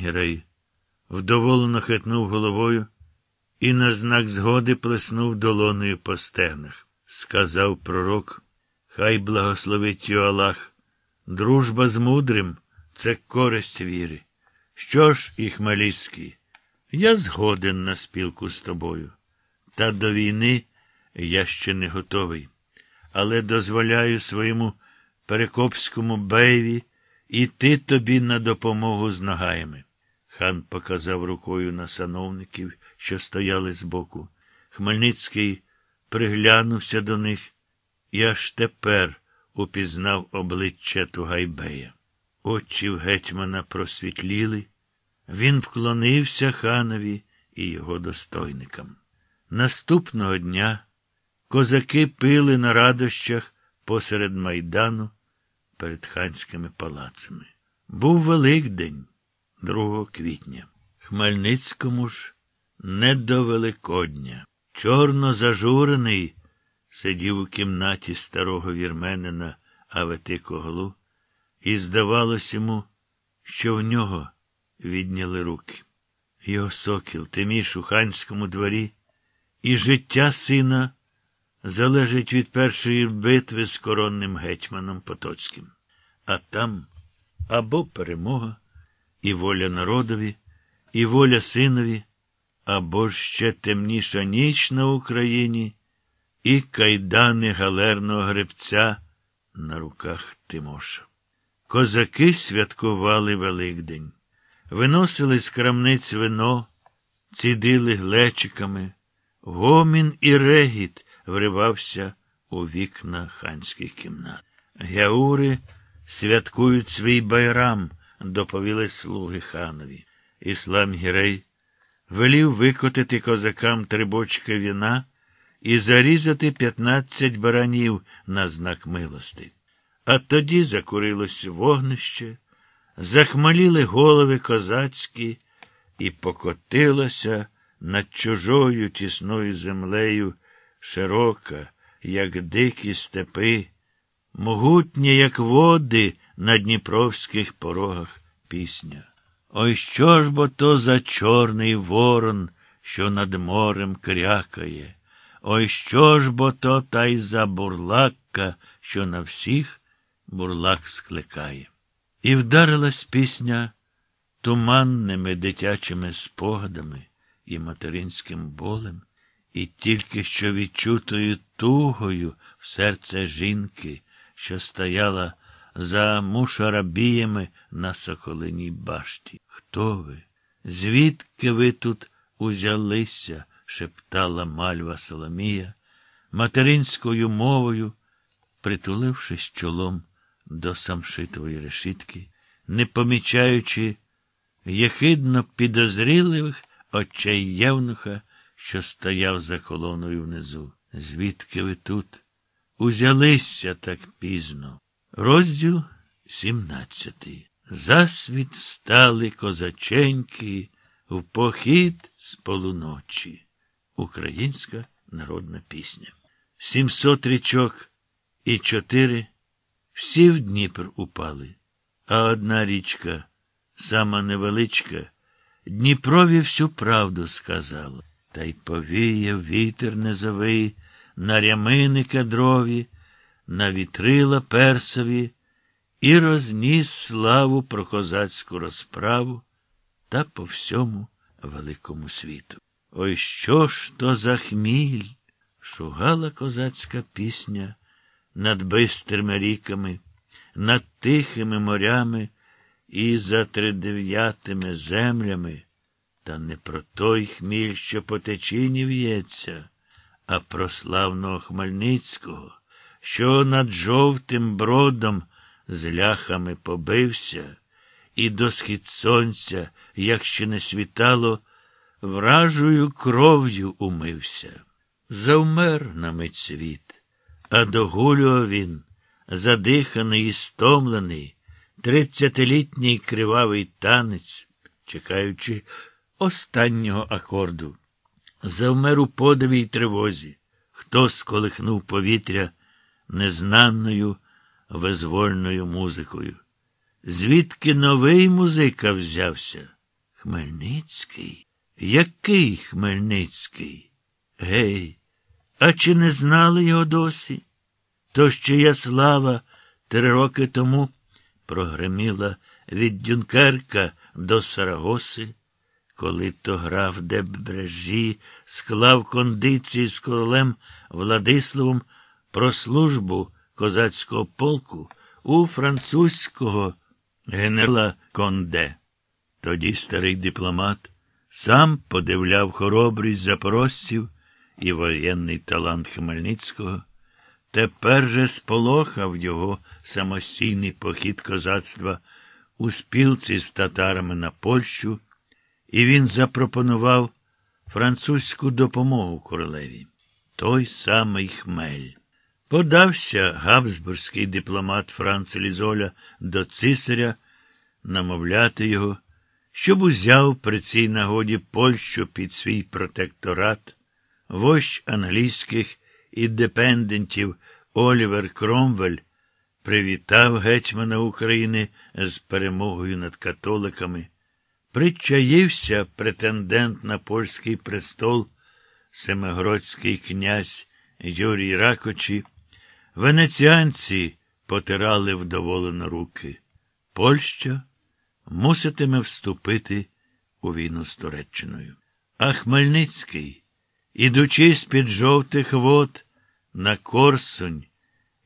Гірей вдоволено хитнув головою і на знак згоди плеснув долоною по стегнах. Сказав пророк, хай благословить його Аллах. Дружба з мудрим це користь віри. Що ж, Іхмаліський, я згоден на спілку з тобою. Та до війни я ще не готовий, але дозволяю своєму перекопському беєві іти тобі на допомогу з ногаями. Хан показав рукою на сановників, що стояли збоку. Хмельницький приглянувся до них і аж тепер упізнав обличчя Тугай-бея. Очі в гетьмана просвітліли. Він вклонився ханові і його достойникам. Наступного дня козаки пили на радощах посеред майдану перед ханськими палацами. Був Великдень 2 квітня. Хмельницькому ж не до Великодня. Чорно зажурений сидів у кімнаті старого вірменина Аветикоглу, і здавалось йому, що в нього відняли руки. Його сокіл тиміш у ханському дворі, і життя сина залежить від першої битви з коронним гетьманом Потоцьким. А там або перемога, і воля народові, і воля синові, або ще темніша ніч на Україні, і кайдани галерного гребця на руках Тимоша. Козаки святкували Великдень, виносили з крамниць вино, цідили глечиками, гомін і регіт вривався у вікна ханських кімнат. Гяури святкують свій байрам, доповіли слуги ханові. Іслам Гірей велів викотити козакам три бочки віна і зарізати п'ятнадцять баранів на знак милости. А тоді закурилось вогнище, захмаліли голови козацькі, і покотилася над чужою тісною землею широка, як дикі степи, могутня, як води на дніпровських порогах пісня. Ой що ж бо то за чорний ворон, що над морем крякає? Ой що ж бо то та й за бурлакка, що на всіх бурлак скликає. І вдарилась пісня туманними дитячими спогадами і материнським болем, і тільки що відчутою тугою в серце жінки, що стояла за мушарабіями на соколиній башті. Хто ви? Звідки ви тут узялися? шептала мальва Соломія, материнською мовою, притулившись чолом до самшитової решітки, не помічаючи єхидно підозріливих очей євнуха, що стояв за колоною внизу. Звідки ви тут? Узялися так пізно. Розділ сімнадцятий. Засвіт встали козаченьки в похід з полуночі. Українська народна пісня. Сімсот річок і чотири всі в Дніпр упали, а одна річка, сама невеличка, Дніпрові всю правду сказала. Та й повіяв вітер незовий, на рямини кадрові, на вітрила персові і розніс славу про козацьку розправу та по всьому великому світу. Ой що ж то за хміль? шугала козацька пісня над бистрими ріками, над тихими морями і за тридев'ятими землями, та не про той хміль, що по течіні в'ється, а про славного Хмельницького, що над жовтим бродом з ляхами побився, і до схід сонця, як ще не світало, вражою кров'ю умився. Завмер на мить світ, а догулював він, задиханий і стомлений, тридцятилітній кривавий танець, чекаючи останнього акорду. Завмер у подиві й тривозі, хто сколихнув повітря незнаною визвольною музикою. Звідки новий музика взявся? Хмельницький? Який Хмельницький? Гей, а чи не знали його досі? То ще я слава три роки тому прогреміла від Дюнкерка до Сарагоси, коли то граф де Брежі склав кондиції з королем Владиславом про службу козацького полку у французького генерала Конде. Тоді старий дипломат сам подивляв хоробрість запорожців і воєнний талант Хмельницького. Тепер же сполохав його самостійний похід козацтва у спілці з татарами на Польщу, і він запропонував французьку допомогу королеві. Той самий хмель. Подався габсбурзький дипломат Франц Лізоля до цисаря намовляти його, щоб узяв при цій нагоді Польщу під свій протекторат, вождь англійських індепендентів Олівер Кромвель привітав гетьмана України з перемогою над католиками, причаївся претендент на польський престол, семигродський князь Юрій Ракочі, венеціанці потирали вдоволено руки. Польща муситиме вступити у війну з Туреччиною. А Хмельницький, ідучи з-під жовтих вод на Корсунь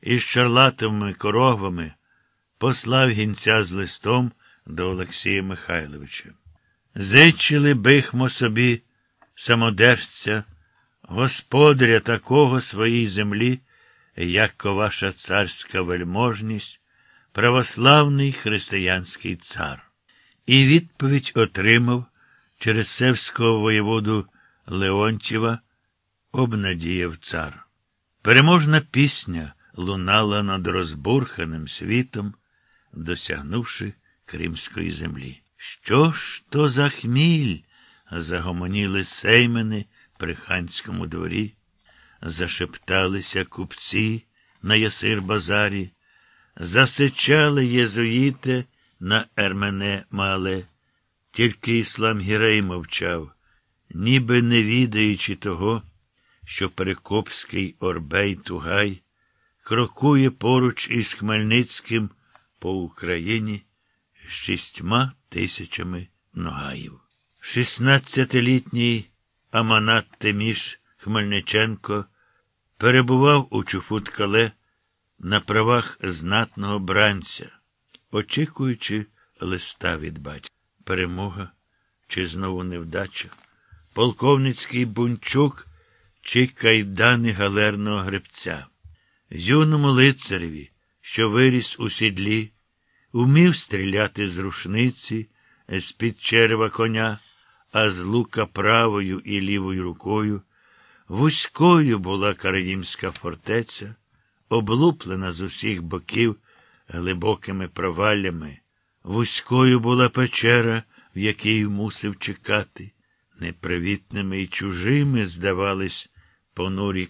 із шарлатовими коровами, послав гінця з листом до Олексія Михайловича. Зичили бихмо собі самодержця, господаря такого своїй землі, як ваша царська вельможність, православний християнський цар. І відповідь отримав через севського воєводу Леонтьєва, обнадіяв цар. Переможна пісня лунала над розбурханим світом, досягнувши Кримської землі. Що ж то за хміль? загомоніли сеймени при ханському дворі, зашепталися купці на ясир базарі, засичали єзуїти на Ермене мале, тільки іслам Гірей мовчав, ніби не відаючи того, що Перекопський Орбей Тугай крокує поруч із Хмельницьким по Україні з шістьма тисячами ногаїв. Шістнадцятилітній Аманат Теміш Хмельниченко перебував у Чуфуткале на правах знатного бранця, очікуючи листа від батька. Перемога чи знову невдача, полковницький бунчук чи кайдани галерного гребця. Юному лицареві, що виріс у сідлі, умів стріляти з рушниці, з-під черева коня, а з лука правою і лівою рукою. Вузькою була Карадімська фортеця, облуплена з усіх боків глибокими проваллями. Вузькою була печера, в якій мусив чекати. Непривітними і чужими здавались понурі